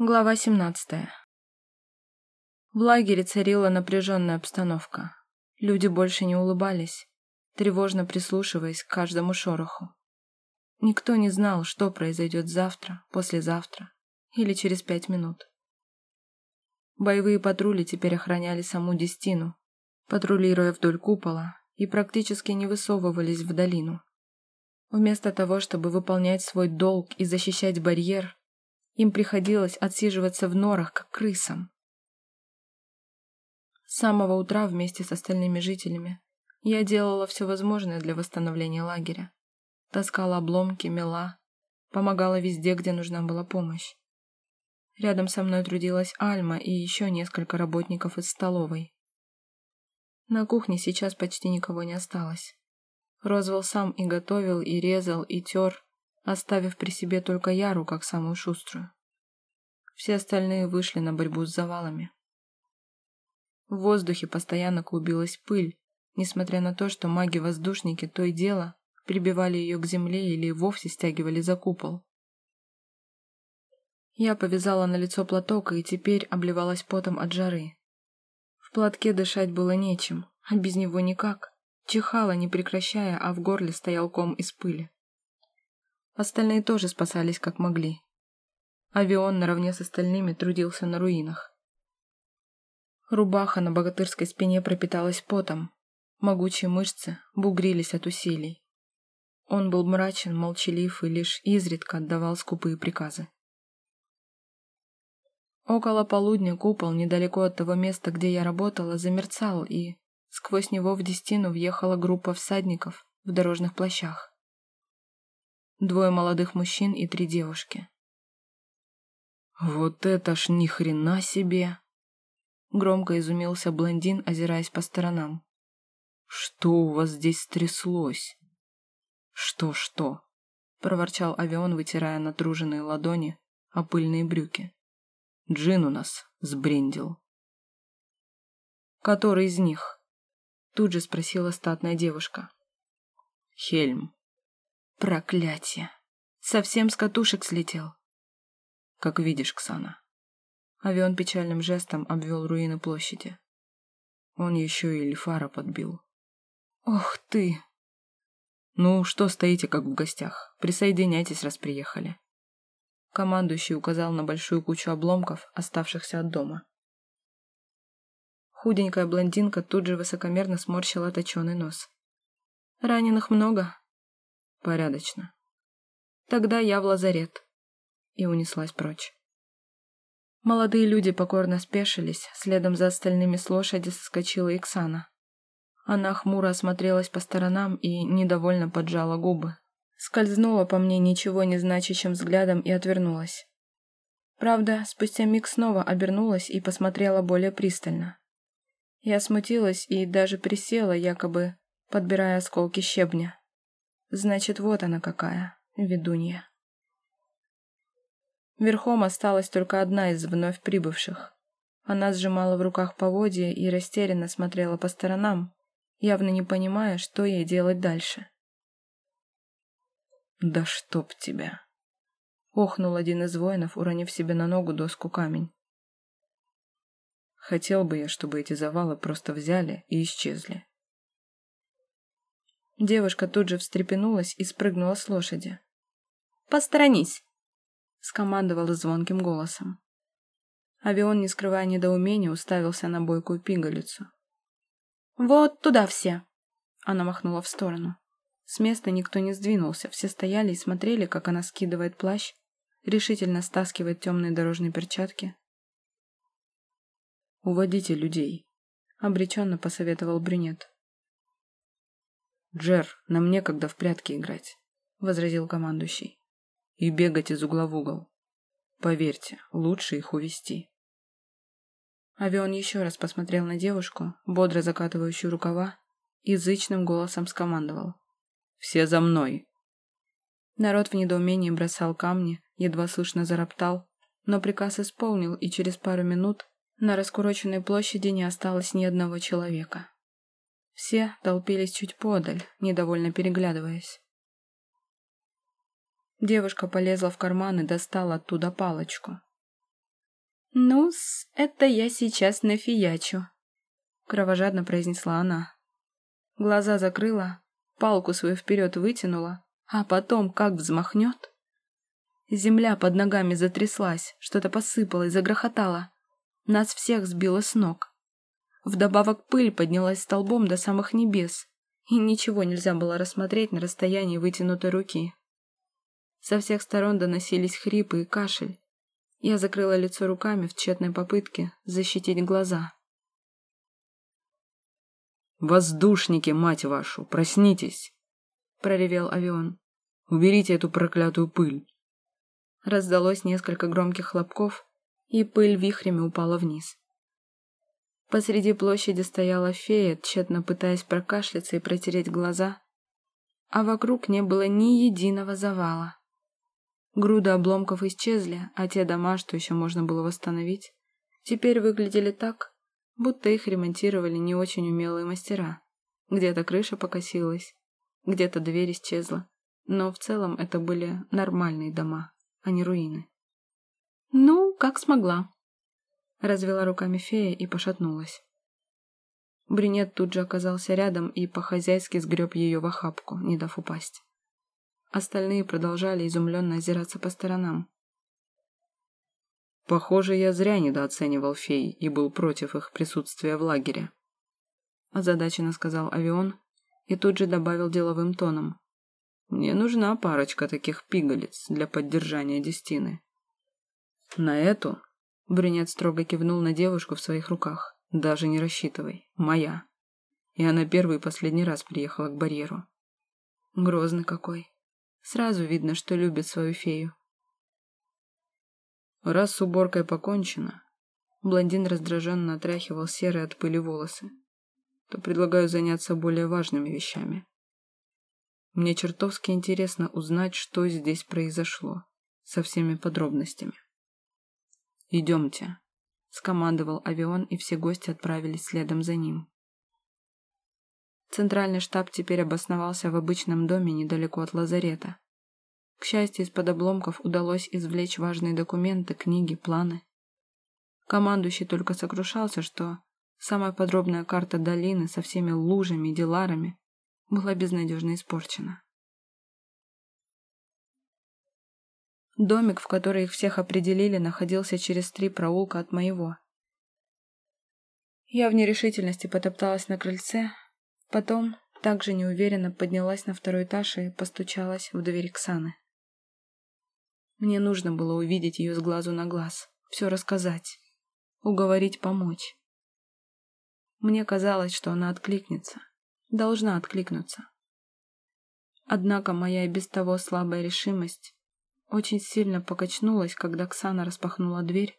Глава 17. В лагере царила напряженная обстановка. Люди больше не улыбались, тревожно прислушиваясь к каждому шороху. Никто не знал, что произойдет завтра, послезавтра или через пять минут. Боевые патрули теперь охраняли саму Дестину, патрулируя вдоль купола и практически не высовывались в долину. Вместо того, чтобы выполнять свой долг и защищать барьер, им приходилось отсиживаться в норах, как крысам. С самого утра вместе с остальными жителями я делала все возможное для восстановления лагеря. Таскала обломки, мела, помогала везде, где нужна была помощь. Рядом со мной трудилась Альма и еще несколько работников из столовой. На кухне сейчас почти никого не осталось. Розвел сам и готовил, и резал, и тер, оставив при себе только Яру как самую шуструю. Все остальные вышли на борьбу с завалами. В воздухе постоянно клубилась пыль, несмотря на то, что маги-воздушники то и дело прибивали ее к земле или вовсе стягивали за купол. Я повязала на лицо платок и теперь обливалась потом от жары. В платке дышать было нечем, а без него никак. Чихала, не прекращая, а в горле стоял ком из пыли. Остальные тоже спасались как могли. Авион наравне с остальными трудился на руинах. Рубаха на богатырской спине пропиталась потом. Могучие мышцы бугрились от усилий. Он был мрачен, молчалив и лишь изредка отдавал скупые приказы. Около полудня купол, недалеко от того места, где я работала, замерцал, и сквозь него в Дестину въехала группа всадников в дорожных плащах. Двое молодых мужчин и три девушки. «Вот это ж ни хрена себе!» Громко изумился блондин, озираясь по сторонам. «Что у вас здесь стряслось?» «Что-что?» — проворчал Авион, вытирая натруженные ладони о пыльные брюки. «Джин у нас сбрендил». «Который из них?» — тут же спросила статная девушка. «Хельм», Проклятие! Совсем с катушек слетел. Как видишь, Ксана. Авион печальным жестом обвел руины площади. Он еще и Эльфара подбил. Ох ты! Ну, что стоите, как в гостях? Присоединяйтесь, раз приехали. Командующий указал на большую кучу обломков, оставшихся от дома. Худенькая блондинка тут же высокомерно сморщила точеный нос. «Раненых много?» Порядочно. Тогда я в лазарет. И унеслась прочь. Молодые люди покорно спешились, следом за остальными с лошади соскочила Иксана. Она хмуро осмотрелась по сторонам и недовольно поджала губы. Скользнула по мне ничего не значащим взглядом и отвернулась. Правда, спустя миг снова обернулась и посмотрела более пристально. Я смутилась и даже присела, якобы подбирая осколки щебня. Значит, вот она какая, ведунья. Верхом осталась только одна из вновь прибывших. Она сжимала в руках поводья и растерянно смотрела по сторонам, явно не понимая, что ей делать дальше. «Да чтоб тебя!» — охнул один из воинов, уронив себе на ногу доску камень. «Хотел бы я, чтобы эти завалы просто взяли и исчезли. Девушка тут же встрепенулась и спрыгнула с лошади. «Посторонись!» — скомандовала звонким голосом. Авион, не скрывая недоумения, уставился на бойкую пигалицу. «Вот туда все!» — она махнула в сторону. С места никто не сдвинулся, все стояли и смотрели, как она скидывает плащ, решительно стаскивает темные дорожные перчатки. «Уводите людей», — обреченно посоветовал брюнет. «Джер, нам некогда в прятки играть», — возразил командующий. «И бегать из угла в угол. Поверьте, лучше их увести. Авион еще раз посмотрел на девушку, бодро закатывающую рукава, и зычным голосом скомандовал. «Все за мной!» Народ в недоумении бросал камни, едва слышно зароптал, но приказ исполнил, и через пару минут на раскуроченной площади не осталось ни одного человека. Все толпились чуть подаль, недовольно переглядываясь. Девушка полезла в карман и достала оттуда палочку. «Ну-с, это я сейчас нафиячу», — кровожадно произнесла она. Глаза закрыла, палку свою вперед вытянула, а потом как взмахнет. Земля под ногами затряслась, что-то посыпалось, загрохотало. Нас всех сбило с ног. Вдобавок пыль поднялась столбом до самых небес, и ничего нельзя было рассмотреть на расстоянии вытянутой руки. Со всех сторон доносились хрипы и кашель. Я закрыла лицо руками в тщетной попытке защитить глаза. «Воздушники, мать вашу, проснитесь!» — проревел авион. «Уберите эту проклятую пыль!» Раздалось несколько громких хлопков, и пыль вихрями упала вниз. Посреди площади стояла фея, тщетно пытаясь прокашляться и протереть глаза, а вокруг не было ни единого завала. Груды обломков исчезли, а те дома, что еще можно было восстановить, теперь выглядели так, будто их ремонтировали не очень умелые мастера. Где-то крыша покосилась, где-то дверь исчезла, но в целом это были нормальные дома, а не руины. «Ну, как смогла», — развела руками фея и пошатнулась. Брюнет тут же оказался рядом и по-хозяйски сгреб ее в охапку, не дав упасть. Остальные продолжали изумленно озираться по сторонам. Похоже, я зря недооценивал фей и был против их присутствия в лагере. Озадаченно сказал Авион и тут же добавил деловым тоном. Мне нужна парочка таких пигалиц для поддержания Дестины. На эту Брюнет строго кивнул на девушку в своих руках. Даже не рассчитывай. Моя. И она первый и последний раз приехала к барьеру. Грозный какой. Сразу видно, что любит свою фею. Раз с уборкой покончено, блондин раздраженно отряхивал серые от пыли волосы, то предлагаю заняться более важными вещами. Мне чертовски интересно узнать, что здесь произошло, со всеми подробностями. «Идемте», — скомандовал авион, и все гости отправились следом за ним. Центральный штаб теперь обосновался в обычном доме недалеко от лазарета. К счастью, из-под обломков удалось извлечь важные документы, книги, планы. Командующий только сокрушался, что самая подробная карта долины со всеми лужами и деларами была безнадежно испорчена. Домик, в который их всех определили, находился через три проулка от моего. Я в нерешительности потопталась на крыльце, потом также неуверенно поднялась на второй этаж и постучалась в дверь Ксаны. Мне нужно было увидеть ее с глазу на глаз, все рассказать, уговорить помочь. Мне казалось, что она откликнется, должна откликнуться. Однако моя и без того слабая решимость очень сильно покачнулась, когда Ксана распахнула дверь,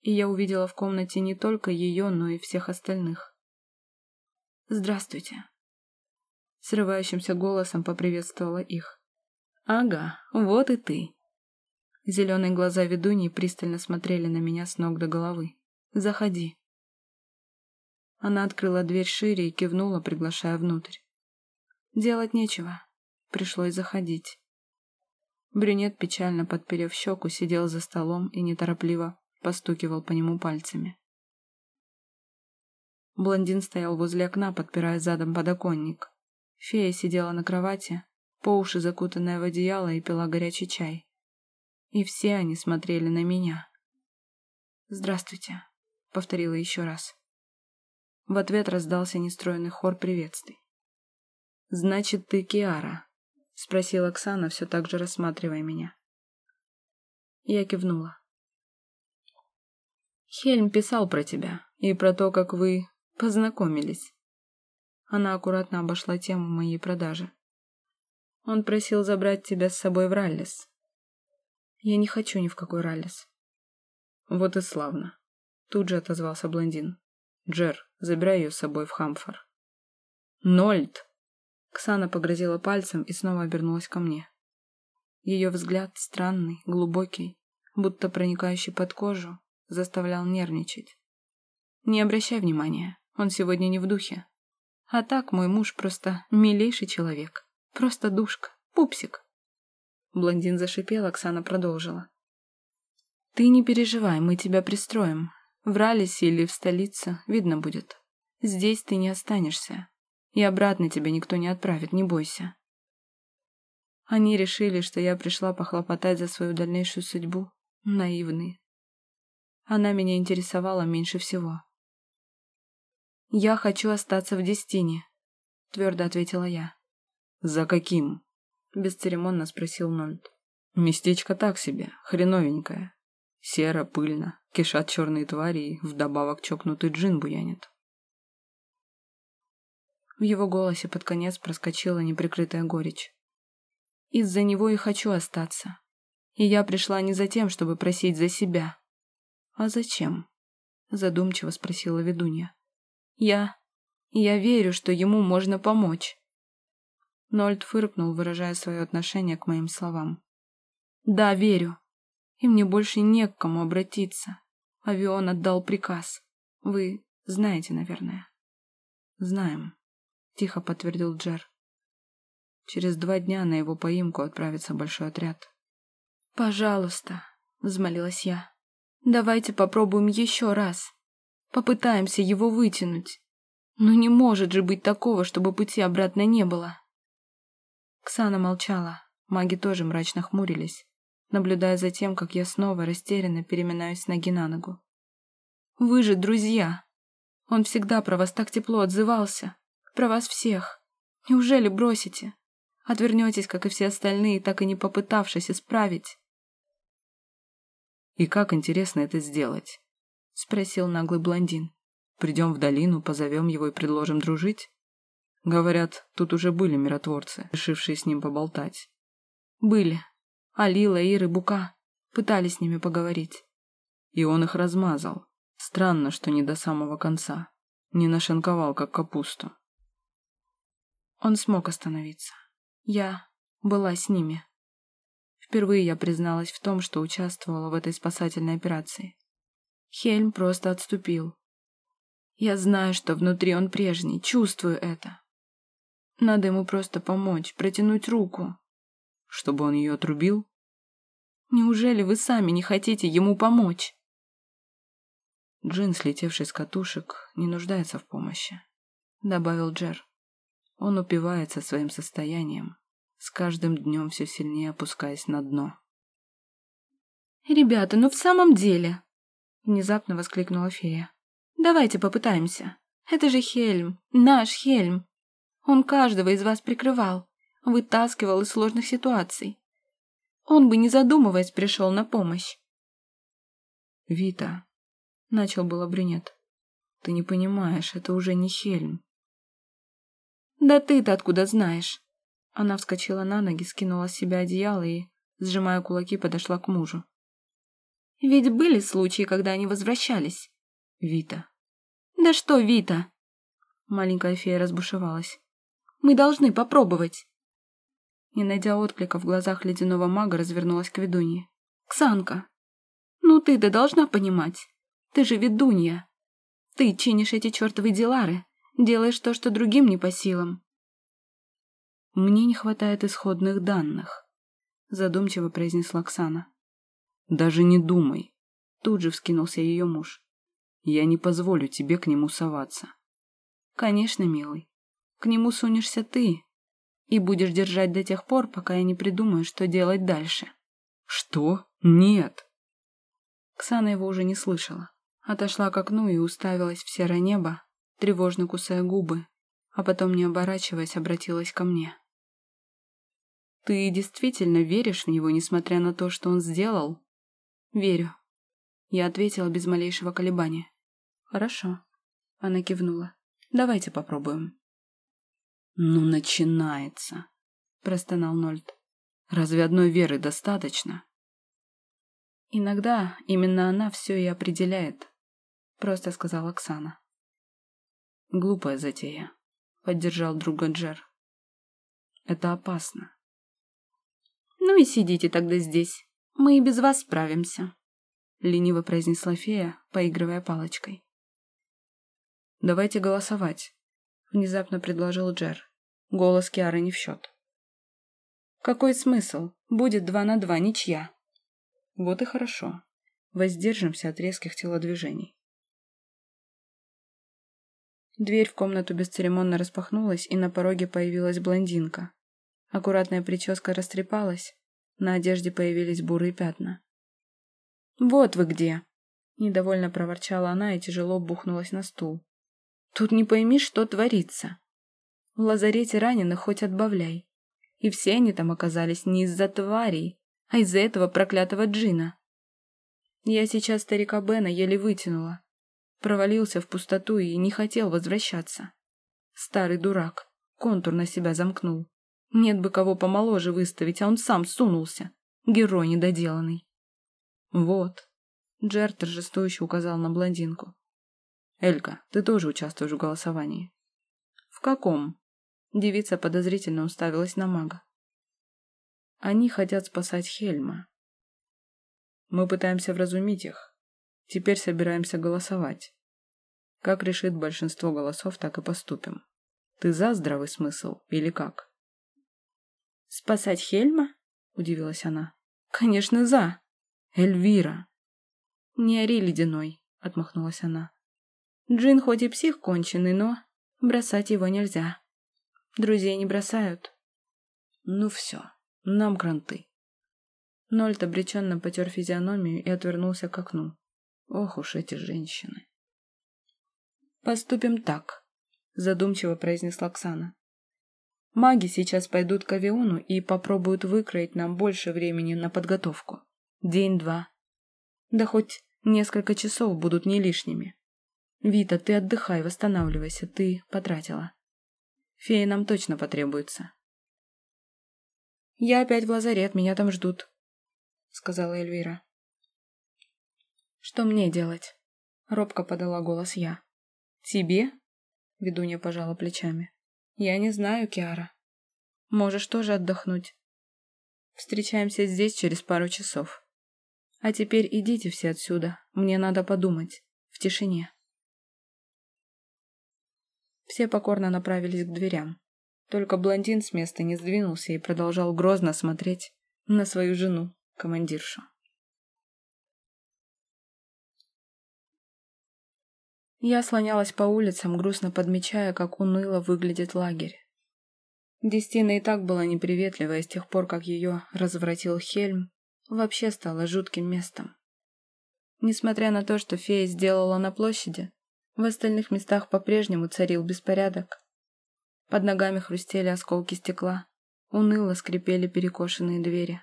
и я увидела в комнате не только ее, но и всех остальных. «Здравствуйте!» Срывающимся голосом поприветствовала их. «Ага, вот и ты!» Зеленые глаза ведуньи пристально смотрели на меня с ног до головы. «Заходи!» Она открыла дверь шире и кивнула, приглашая внутрь. Делать нечего. Пришлось заходить. Брюнет, печально подперев щеку, сидел за столом и неторопливо постукивал по нему пальцами. Блондин стоял возле окна, подпирая задом подоконник. Фея сидела на кровати, по уши закутанная в одеяло и пила горячий чай. И все они смотрели на меня. «Здравствуйте», — повторила еще раз. В ответ раздался нестроенный хор приветствий. «Значит, ты Киара», — спросила Оксана, все так же рассматривая меня. Я кивнула. Хельм писал про тебя и про то, как вы познакомились. Она аккуратно обошла тему моей продажи. Он просил забрать тебя с собой в Раллис. Я не хочу ни в какой Раллис. Вот и славно. Тут же отозвался блондин. Джер, забирай ее с собой в Хамфор. Нольд! Ксана погрозила пальцем и снова обернулась ко мне. Ее взгляд, странный, глубокий, будто проникающий под кожу, заставлял нервничать. «Не обращай внимания, он сегодня не в духе. А так мой муж просто милейший человек, просто душка, пупсик». Блондин зашипел, Оксана продолжила. Ты не переживай, мы тебя пристроим. В Ралисе или в столице, видно будет. Здесь ты не останешься. И обратно тебя никто не отправит, не бойся. Они решили, что я пришла похлопотать за свою дальнейшую судьбу. Наивные. Она меня интересовала меньше всего. «Я хочу остаться в Дестине», — твердо ответила я. «За каким?» — бесцеремонно спросил Нольд. «Местечко так себе, хреновенькое. Серо, пыльно, кишат черные твари и вдобавок чокнутый джин буянит». В его голосе под конец проскочила неприкрытая горечь. «Из-за него и хочу остаться. И я пришла не за тем, чтобы просить за себя. А зачем?» Задумчиво спросила ведунья. «Я... я верю, что ему можно помочь». Нольд фыркнул, выражая свое отношение к моим словам. «Да, верю. И мне больше не к кому обратиться. Авион отдал приказ. Вы знаете, наверное». «Знаем», — тихо подтвердил Джер. «Через два дня на его поимку отправится большой отряд». «Пожалуйста», — взмолилась я. «Давайте попробуем еще раз. Попытаемся его вытянуть. Но не может же быть такого, чтобы пути обратно не было». Ксана молчала, маги тоже мрачно хмурились, наблюдая за тем, как я снова растерянно переминаюсь ноги на ногу. «Вы же друзья! Он всегда про вас так тепло отзывался, про вас всех. Неужели бросите? Отвернетесь, как и все остальные, так и не попытавшись исправить?» «И как интересно это сделать?» — спросил наглый блондин. «Придем в долину, позовем его и предложим дружить?» Говорят, тут уже были миротворцы, решившие с ним поболтать. Были. Алила, Иры, Бука. Пытались с ними поговорить. И он их размазал. Странно, что не до самого конца. Не нашинковал, как капусту. Он смог остановиться. Я была с ними. Впервые я призналась в том, что участвовала в этой спасательной операции. Хельм просто отступил. Я знаю, что внутри он прежний, чувствую это. Надо ему просто помочь, протянуть руку. Чтобы он ее отрубил? Неужели вы сами не хотите ему помочь? Джин, слетевший с катушек, не нуждается в помощи, добавил Джер. Он упивается своим состоянием, с каждым днем все сильнее опускаясь на дно. «Ребята, ну в самом деле!» Внезапно воскликнула фея. «Давайте попытаемся. Это же Хельм, наш Хельм. Он каждого из вас прикрывал, вытаскивал из сложных ситуаций. Он бы, не задумываясь, пришел на помощь. «Вита», — начал было брюнет, — «ты не понимаешь, это уже не Хельм». «Да ты-то откуда знаешь?» Она вскочила на ноги, скинула с себя одеяло и, сжимая кулаки, подошла к мужу. «Ведь были случаи, когда они возвращались?» «Вита». «Да что, Вита?» Маленькая фея разбушевалась. Мы должны попробовать. Не найдя отклика в глазах ледяного мага, развернулась к ведунье. «Ксанка, ну ты-то должна понимать. Ты же ведунья. Ты чинишь эти чертовы делары, делаешь то, что другим не по силам». «Мне не хватает исходных данных», — задумчиво произнесла Оксана. «Даже не думай», — тут же вскинулся ее муж. «Я не позволю тебе к нему соваться». «Конечно, милый. К нему сунешься ты и будешь держать до тех пор, пока я не придумаю, что делать дальше. Что? Нет. Ксана его уже не слышала. Отошла к окну и уставилась в серое небо, тревожно кусая губы, а потом, не оборачиваясь, обратилась ко мне. «Ты действительно веришь в него, несмотря на то, что он сделал?» «Верю», — я ответила без малейшего колебания. «Хорошо», — она кивнула. «Давайте попробуем». «Ну, начинается», — простонал Нольд. «Разве одной веры достаточно?» «Иногда именно она все и определяет», — просто сказала Оксана. «Глупая затея», — поддержал друга Джер. «Это опасно». «Ну и сидите тогда здесь. Мы и без вас справимся», — лениво произнесла фея, поигрывая палочкой. «Давайте голосовать», — внезапно предложил Джер. Голос Киары не в счет. «Какой смысл? Будет два на два, ничья». «Вот и хорошо. Воздержимся от резких телодвижений. Дверь в комнату бесцеремонно распахнулась, и на пороге появилась блондинка. Аккуратная прическа растрепалась, на одежде появились бурые пятна. «Вот вы где!» — недовольно проворчала она и тяжело бухнулась на стул. «Тут не пойми, что творится. В лазарете раненых хоть отбавляй. И все они там оказались не из-за тварей, а из-за этого проклятого джина. Я сейчас старика Бена еле вытянула, Провалился в пустоту и не хотел возвращаться. Старый дурак. Контур на себя замкнул. Нет бы кого помоложе выставить, а он сам сунулся. Герой недоделанный. Вот. Джер торжествующе указал на блондинку. Элька, ты тоже участвуешь в голосовании. В каком? Девица подозрительно уставилась на мага. Они хотят спасать Хельма. Мы пытаемся вразумить их, Теперь собираемся голосовать. Как решит большинство голосов, так и поступим. Ты за здравый смысл или как? Спасать Хельма? Удивилась она. Конечно, за. Эльвира. Не ори ледяной, отмахнулась она. Джин хоть и псих конченый, но бросать его нельзя. Друзей не бросают. Ну все, нам кранты. Нольт обреченно потер физиономию и отвернулся к окну. Ох уж эти женщины. «Поступим так», — задумчиво произнесла Оксана. «Маги сейчас пойдут к авиону и попробуют выкроить нам больше времени на подготовку. День-два. Да хоть несколько часов будут не лишними. Вита, ты отдыхай, восстанавливайся, ты потратила. Фея нам точно потребуется». «Я опять в лазарет, меня там ждут», — сказала Эльвира. «Что мне делать?» — робко подала голос я. «Тебе?» — ведунья пожала плечами. «Я не знаю, Киара. Можешь тоже отдохнуть. Встречаемся здесь через пару часов. А теперь идите все отсюда, мне надо подумать. В тишине». Все покорно направились к дверям. Только блондин с места не сдвинулся и продолжал грозно смотреть на свою жену, командиршу. Я слонялась по улицам, грустно подмечая, как уныло выглядит лагерь. Дестина и так была неприветливая с тех пор, как ее развратил Хельм, вообще стала жутким местом. Несмотря на то, что фея сделала на площади, в остальных местах по-прежнему царил беспорядок. Под ногами хрустели осколки стекла, уныло скрипели перекошенные двери.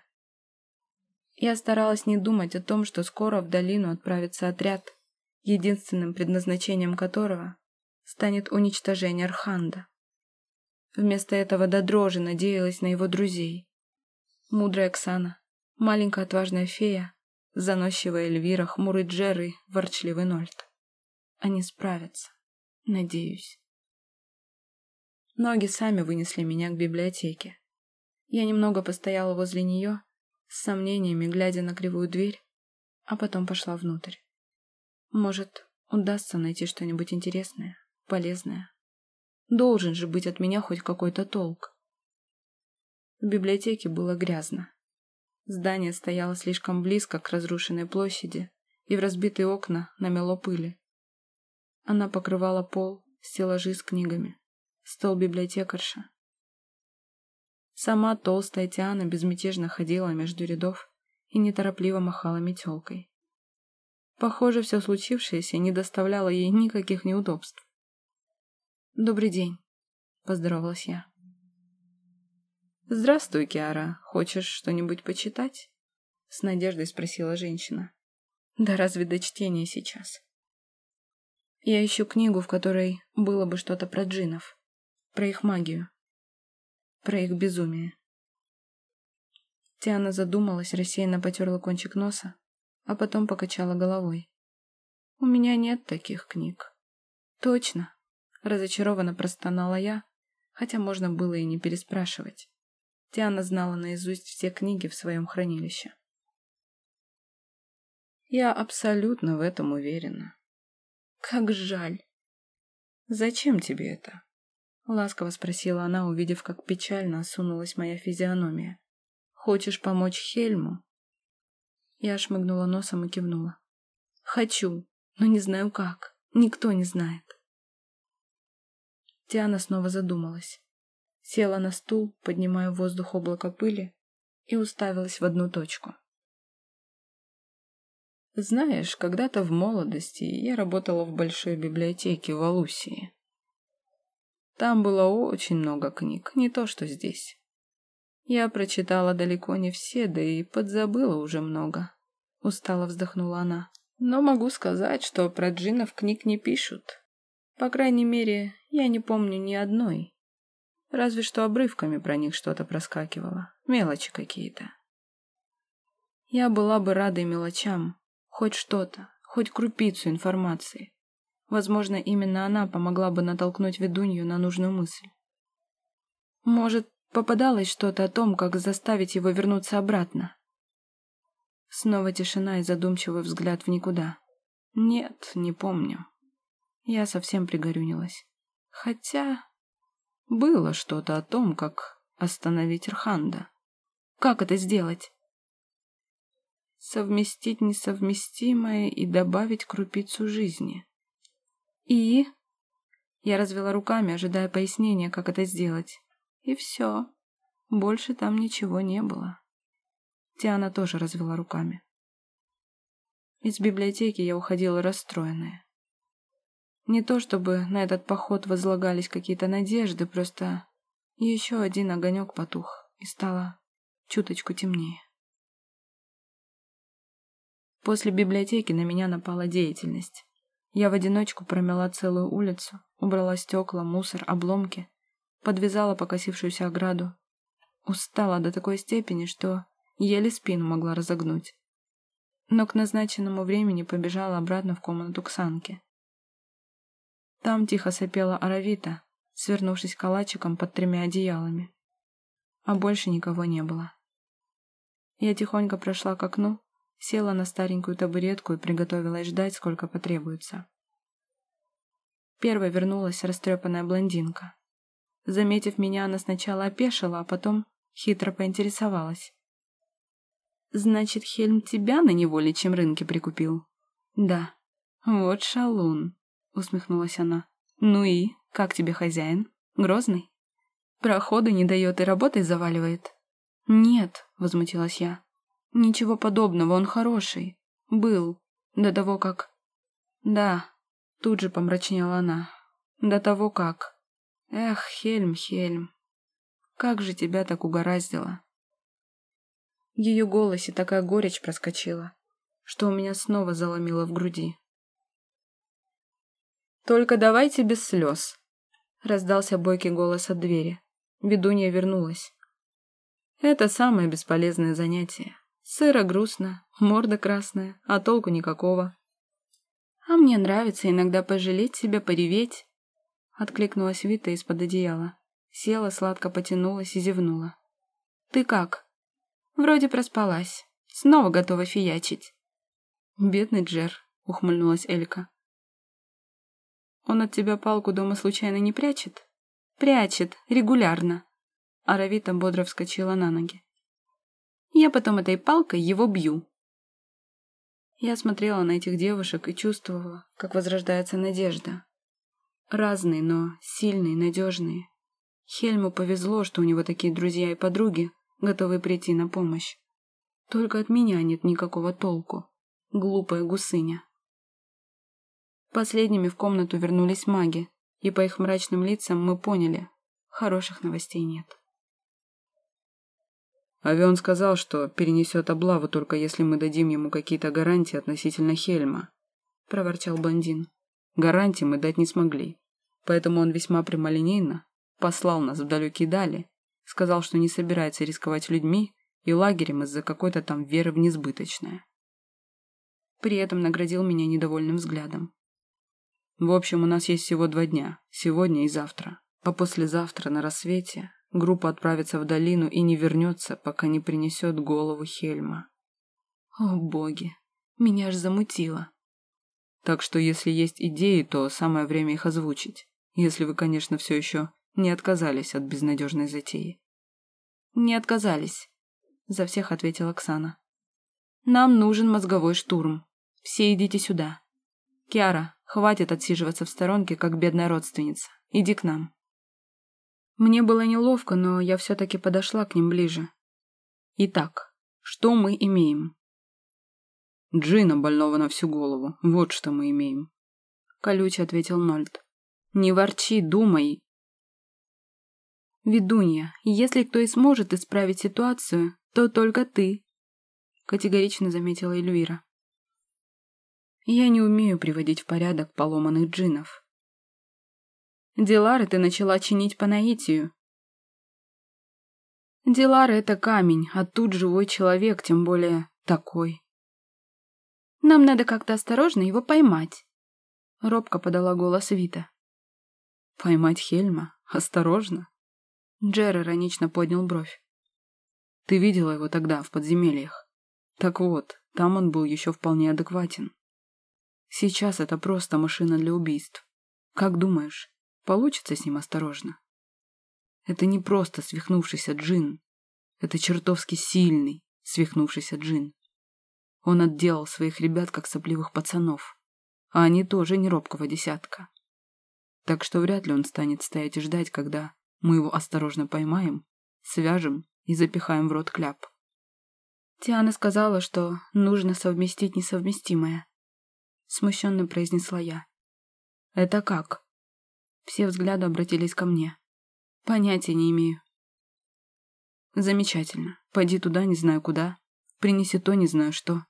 Я старалась не думать о том, что скоро в долину отправится отряд, единственным предназначением которого станет уничтожение Арханда. Вместо этого до дрожи надеялась на его друзей. Мудрая Оксана, маленькая отважная фея, заносчивая Эльвира, хмурый Джерри, ворчливый Нольт. Они справятся. Надеюсь. Ноги сами вынесли меня к библиотеке. Я немного постояла возле нее, с сомнениями глядя на кривую дверь, а потом пошла внутрь. Может, удастся найти что-нибудь интересное, полезное. Должен же быть от меня хоть какой-то толк. В библиотеке было грязно. Здание стояло слишком близко к разрушенной площади, и в разбитые окна намело пыли. Она покрывала пол, стеллажи с книгами, стол библиотекарша. Сама толстая Тиана безмятежно ходила между рядов и неторопливо махала метелкой. Похоже, все случившееся не доставляло ей никаких неудобств. «Добрый день», — поздоровалась я. «Здравствуй, Киара. Хочешь что-нибудь почитать?» — с надеждой спросила женщина. «Да разве до чтения сейчас?» «Я ищу книгу, в которой было бы что-то про джинов, про их магию, про их безумие». Тиана задумалась, рассеянно потерла кончик носа, а потом покачала головой. «У меня нет таких книг». «Точно», — разочарованно простонала я, хотя можно было и не переспрашивать. Диана знала наизусть все книги в своем хранилище. «Я абсолютно в этом уверена». «Как жаль!» «Зачем тебе это?» — ласково спросила она, увидев, как печально осунулась моя физиономия. «Хочешь помочь Хельму?» Я шмыгнула носом и кивнула. Хочу, но не знаю как. Никто не знает. Тиана снова задумалась. Села на стул, поднимая в воздух облако пыли, и уставилась в одну точку. Знаешь, когда-то в молодости я работала в большой библиотеке в Алусии. Там было очень много книг, не то что здесь. Я прочитала далеко не все, да и подзабыла уже много. Устало вздохнула она. Но могу сказать, что про джинов книг не пишут. По крайней мере, я не помню ни одной. Разве что обрывками про них что-то проскакивало. Мелочи какие-то. Я была бы рада мелочам, Хоть что-то, хоть крупицу информации. Возможно, именно она помогла бы натолкнуть ведунью на нужную мысль. Может, попадалось что-то о том, как заставить его вернуться обратно? Снова тишина и задумчивый взгляд в никуда. Нет, не помню. Я совсем пригорюнилась. Хотя было что-то о том, как остановить Рханда. Как это сделать? совместить несовместимое и добавить крупицу жизни. И... Я развела руками, ожидая пояснения, как это сделать. И все. Больше там ничего не было. Тиана тоже развела руками. Из библиотеки я уходила расстроенная. Не то чтобы на этот поход возлагались какие-то надежды, просто еще один огонек потух, и стало чуточку темнее. После библиотеки на меня напала деятельность. Я в одиночку промела целую улицу, убрала стекла, мусор, обломки, подвязала покосившуюся ограду. Устала до такой степени, что еле спину могла разогнуть. Но к назначенному времени побежала обратно в комнату к Санке. Там тихо сопела Аравита, свернувшись калачиком под тремя одеялами. А больше никого не было. Я тихонько прошла к окну, Села на старенькую табуретку и приготовилась ждать, сколько потребуется. Первой вернулась растрепанная блондинка. Заметив меня, она сначала опешила, а потом хитро поинтересовалась. «Значит, Хельм тебя на неволичьем рынке прикупил?» «Да». «Вот шалун», — усмехнулась она. «Ну и, как тебе хозяин? Грозный? Проходу не дает и работой заваливает?» «Нет», — возмутилась я. Ничего подобного, он хороший. Был. До того, как... Да, тут же помрачнела она. До того, как... Эх, Хельм, Хельм, как же тебя так угораздило. Ее голосе такая горечь проскочила, что у меня снова заломило в груди. «Только давайте без слез», — раздался бойкий голос от двери. Ведунья вернулась. «Это самое бесполезное занятие. Сыро грустно, морда красная, а толку никакого. А мне нравится иногда пожалеть себя, пореветь. Откликнулась Вита из-под одеяла. Села, сладко потянулась и зевнула. Ты как? Вроде проспалась. Снова готова фиячить. Бедный Джер, ухмыльнулась Элька. Он от тебя палку дома случайно не прячет? Прячет, регулярно. А Равита бодро вскочила на ноги. Я потом этой палкой его бью. Я смотрела на этих девушек и чувствовала, как возрождается надежда. Разные, но сильные, надежные. Хельму повезло, что у него такие друзья и подруги, готовые прийти на помощь. Только от меня нет никакого толку. Глупая гусыня. Последними в комнату вернулись маги, и по их мрачным лицам мы поняли, хороших новостей нет. Авион сказал, что перенесет облаву только если мы дадим ему какие-то гарантии относительно Хельма, — проворчал блондин. Гарантии мы дать не смогли, поэтому он весьма прямолинейно послал нас в далекие дали, сказал, что не собирается рисковать людьми и лагерем из-за какой-то там веры в несбыточное. При этом наградил меня недовольным взглядом. В общем, у нас есть всего два дня, сегодня и завтра. А послезавтра на рассвете Группа отправится в долину и не вернется, пока не принесет голову Хельма. О, боги, меня аж замутило. Так что если есть идеи, то самое время их озвучить. Если вы, конечно, все еще не отказались от безнадежной затеи. Не отказались, за всех ответила Оксана. Нам нужен мозговой штурм. Все идите сюда. Киара, хватит отсиживаться в сторонке, как бедная родственница. Иди к нам. Мне было неловко, но я все-таки подошла к ним ближе. Итак, что мы имеем? Джина, больного на всю голову. Вот что мы имеем. Колюче ответил Нольд. Не ворчи, думай. Ведунья, если кто и сможет исправить ситуацию, то только ты, категорично заметила Эльвира. Я не умею приводить в порядок поломанных джинов. Дилары ты начала чинить по наитию. Дилар — это камень, а тут живой человек, тем более такой. Нам надо как-то осторожно его поймать. Робко подала голос Вита. Поймать Хельма? Осторожно? Джер иронично поднял бровь. Ты видела его тогда, в подземельях? Так вот, там он был еще вполне адекватен. Сейчас это просто машина для убийств. Как думаешь, Получится с ним осторожно. Это не просто свихнувшийся джин. Это чертовски сильный, свихнувшийся джин. Он отделал своих ребят, как сопливых пацанов. А они тоже не робкого десятка. Так что вряд ли он станет стоять и ждать, когда мы его осторожно поймаем, свяжем и запихаем в рот кляп. Тиана сказала, что нужно совместить несовместимое. Смущенно произнесла я. Это как? Все взгляды обратились ко мне. Понятия не имею. Замечательно. Пойди туда, не знаю куда. Принеси то, не знаю что.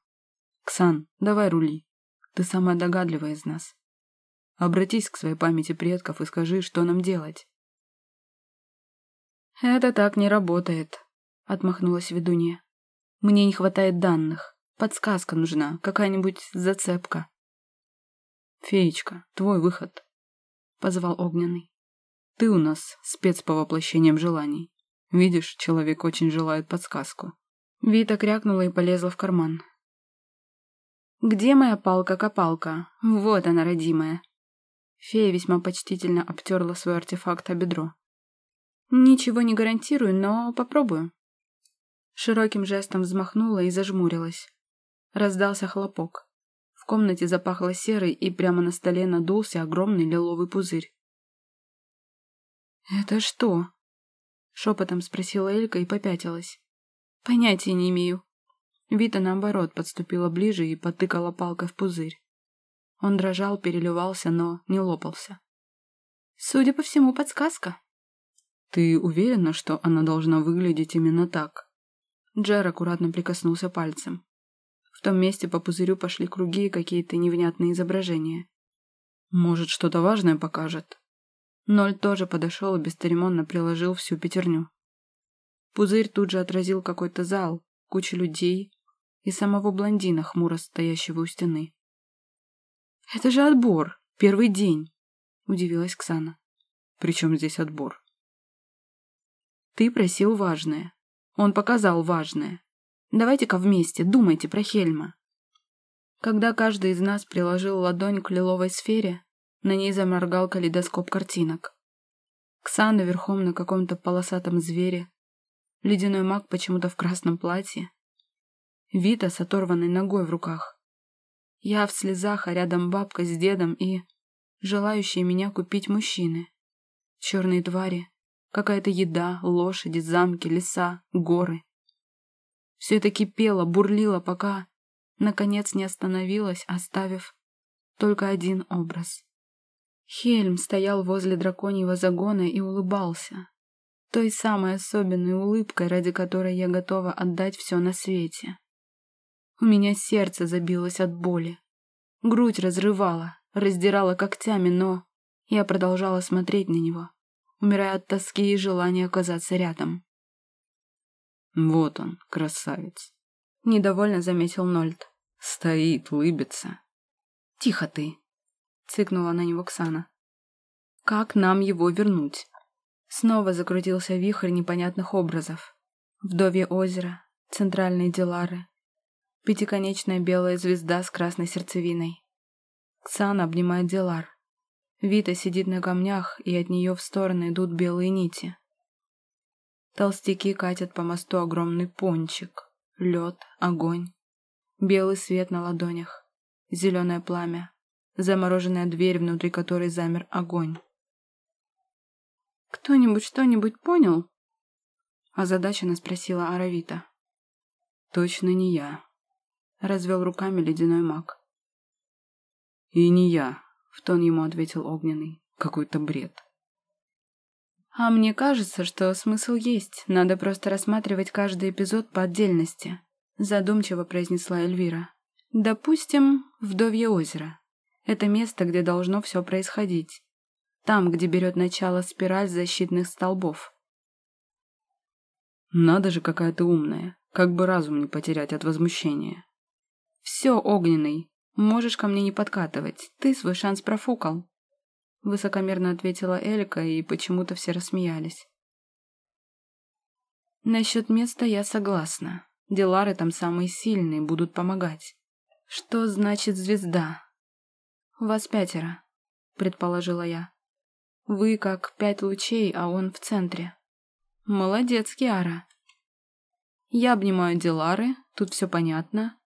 Ксан, давай рули. Ты самая догадливая из нас. Обратись к своей памяти предков и скажи, что нам делать. Это так не работает, отмахнулась ведунья. Мне не хватает данных. Подсказка нужна, какая-нибудь зацепка. Феечка, твой выход. — позвал Огненный. «Ты у нас спец по воплощениям желаний. Видишь, человек очень желает подсказку». Вита крякнула и полезла в карман. «Где моя палка-копалка? Вот она, родимая». Фея весьма почтительно обтерла свой артефакт о бедро. «Ничего не гарантирую, но попробую». Широким жестом взмахнула и зажмурилась. Раздался хлопок. В комнате запахло серой, и прямо на столе надулся огромный лиловый пузырь. «Это что?» — шепотом спросила Элька и попятилась. «Понятия не имею». Вита, наоборот, подступила ближе и потыкала палкой в пузырь. Он дрожал, переливался, но не лопался. «Судя по всему, подсказка». «Ты уверена, что она должна выглядеть именно так?» Джер аккуратно прикоснулся пальцем. В том месте по пузырю пошли круги и какие-то невнятные изображения. «Может, что-то важное покажет?» Ноль тоже подошел и бесцеремонно приложил всю пятерню. Пузырь тут же отразил какой-то зал, кучу людей и самого блондина, хмуро стоящего у стены. «Это же отбор! Первый день!» — удивилась Ксана. «При чем здесь отбор?» «Ты просил важное. Он показал важное. Давайте-ка вместе, думайте про Хельма. Когда каждый из нас приложил ладонь к лиловой сфере, на ней заморгал калейдоскоп картинок. Ксана верхом на каком-то полосатом звере, ледяной маг почему-то в красном платье, Вита с оторванной ногой в руках. Я в слезах, а рядом бабка с дедом и желающие меня купить мужчины. Черные твари, какая-то еда, лошади, замки, леса, горы. Все это кипело, бурлило, пока, наконец, не остановилось, оставив только один образ. Хельм стоял возле драконьего загона и улыбался. Той самой особенной улыбкой, ради которой я готова отдать все на свете. У меня сердце забилось от боли. Грудь разрывала, раздирала когтями, но я продолжала смотреть на него, умирая от тоски и желания оказаться рядом. Вот он, красавец. Недовольно заметил Нольд. Стоит, улыбится. Тихо ты. Цыкнула на него Ксана. Как нам его вернуть? Снова закрутился вихрь непонятных образов. Вдовье озеро, центральные Делары, пятиконечная белая звезда с красной сердцевиной. Ксана обнимает Делар. Вита сидит на камнях, и от нее в стороны идут белые нити. Толстяки катят по мосту огромный пончик. Лед, огонь. Белый свет на ладонях. зеленое пламя, замороженная дверь, внутри которой замер огонь. «Кто-нибудь что-нибудь понял?» озадаченно спросила Аравита. «Точно не я», — развел руками ледяной маг. «И не я», — в тон ему ответил Огненный. «Какой-то бред». «А мне кажется, что смысл есть. Надо просто рассматривать каждый эпизод по отдельности», — задумчиво произнесла Эльвира. «Допустим, Вдовье озеро. Это место, где должно все происходить. Там, где берет начало спираль защитных столбов. Надо же, какая ты умная. Как бы разум не потерять от возмущения. Все, огненный. Можешь ко мне не подкатывать. Ты свой шанс профукал. Высокомерно ответила Элька, и почему-то все рассмеялись. Насчет места я согласна. Делары там самые сильные, будут помогать. Что значит звезда? Вас пятеро, предположила я. Вы как пять лучей, а он в центре. Молодец, Киара. Я обнимаю Дилары, тут все понятно.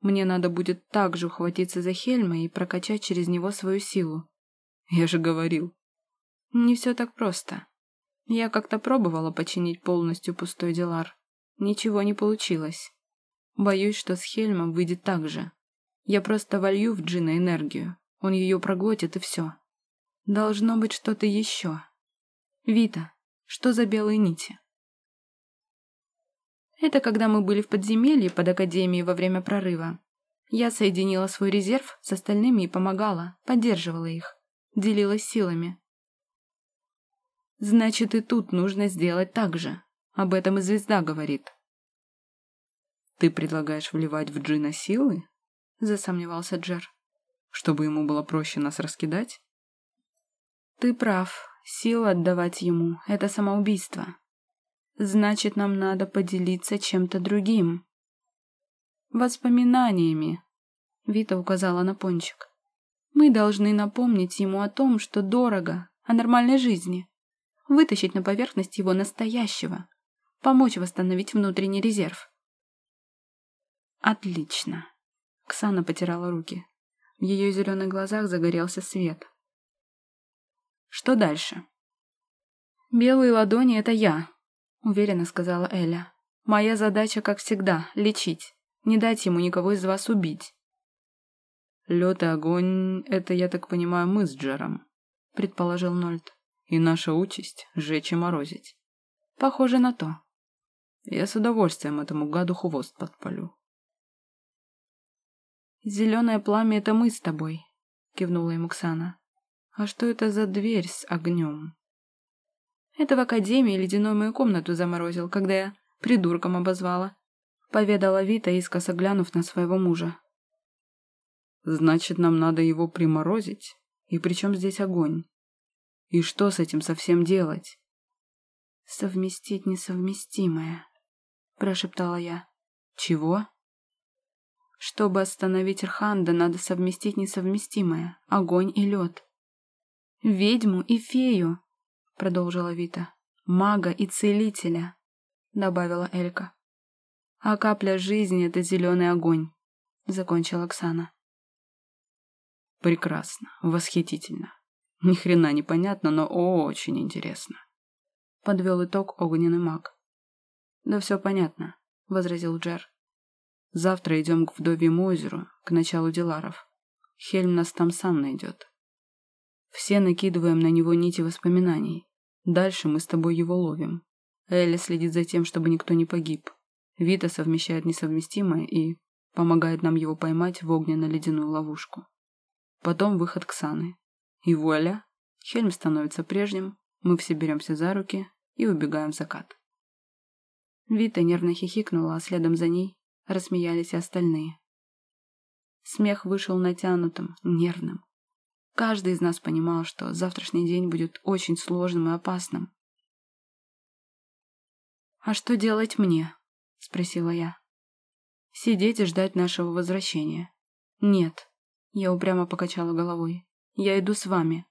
Мне надо будет также ухватиться за Хельма и прокачать через него свою силу. Я же говорил. Не все так просто. Я как-то пробовала починить полностью пустой Дилар. Ничего не получилось. Боюсь, что с Хельмом выйдет так же. Я просто волью в Джина энергию. Он ее проглотит и все. Должно быть что-то еще. Вита, что за белые нити? Это когда мы были в подземелье под Академией во время прорыва. Я соединила свой резерв с остальными и помогала, поддерживала их, делилась силами. Значит, и тут нужно сделать так же. Об этом и звезда говорит. «Ты предлагаешь вливать в Джина силы?» — засомневался Джер. «Чтобы ему было проще нас раскидать?» Ты прав. Силу отдавать ему — это самоубийство. Значит, нам надо поделиться чем-то другим. Воспоминаниями. Вита указала на пончик. Мы должны напомнить ему о том, что дорого, о нормальной жизни. Вытащить на поверхность его настоящего. Помочь восстановить внутренний резерв. Отлично. Ксана потирала руки. В ее зеленых глазах загорелся свет. Что дальше? «Белые ладони — это я», — уверенно сказала Эля. «Моя задача, как всегда, лечить. Не дать ему никого из вас убить». «Лед и огонь — это, я так понимаю, мы с Джером», — предположил Нольд. «И наша участь — сжечь и морозить». «Похоже на то». «Я с удовольствием этому гаду хвост подпалю». «Зеленое пламя — это мы с тобой», — кивнула ему Ксана. А что это за дверь с огнем? Это в академии ледяную мою комнату заморозил, когда я придурком обозвала. Поведала Вита, искоса глянув на своего мужа. Значит, нам надо его приморозить? И при чем здесь огонь? И что с этим совсем делать? Совместить несовместимое, прошептала я. Чего? Чтобы остановить Рханда, надо совместить несовместимое — огонь и лед. «Ведьму и фею», — продолжила Вита. «Мага и целителя», — добавила Элька. «А капля жизни — это зеленый огонь», — закончила Оксана. «Прекрасно, восхитительно. Ни хрена не понятно, но очень интересно», — подвел итог огненный маг. «Да все понятно», — возразил Джер. «Завтра идем к Вдовьему озеру, к началу Диларов. Хельм нас там сам найдет. Все накидываем на него нити воспоминаний. Дальше мы с тобой его ловим. Элли следит за тем, чтобы никто не погиб. Вита совмещает несовместимое и помогает нам его поймать в огненно-ледяную ловушку. Потом выход к Саны. И вуаля, Хельм становится прежним, мы все беремся за руки и убегаем в закат. Вита нервно хихикнула, а следом за ней рассмеялись остальные. Смех вышел натянутым, нервным. Каждый из нас понимал, что завтрашний день будет очень сложным и опасным. «А что делать мне?» — спросила я. «Сидеть и ждать нашего возвращения?» «Нет», — я упрямо покачала головой. «Я иду с вами».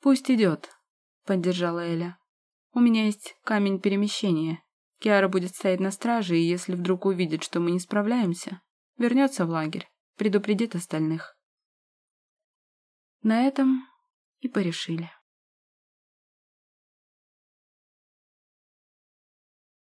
«Пусть идет», — поддержала Эля. «У меня есть камень перемещения. Киара будет стоять на страже, и если вдруг увидит, что мы не справляемся, вернется в лагерь. предупредит остальных. На этом и порешили.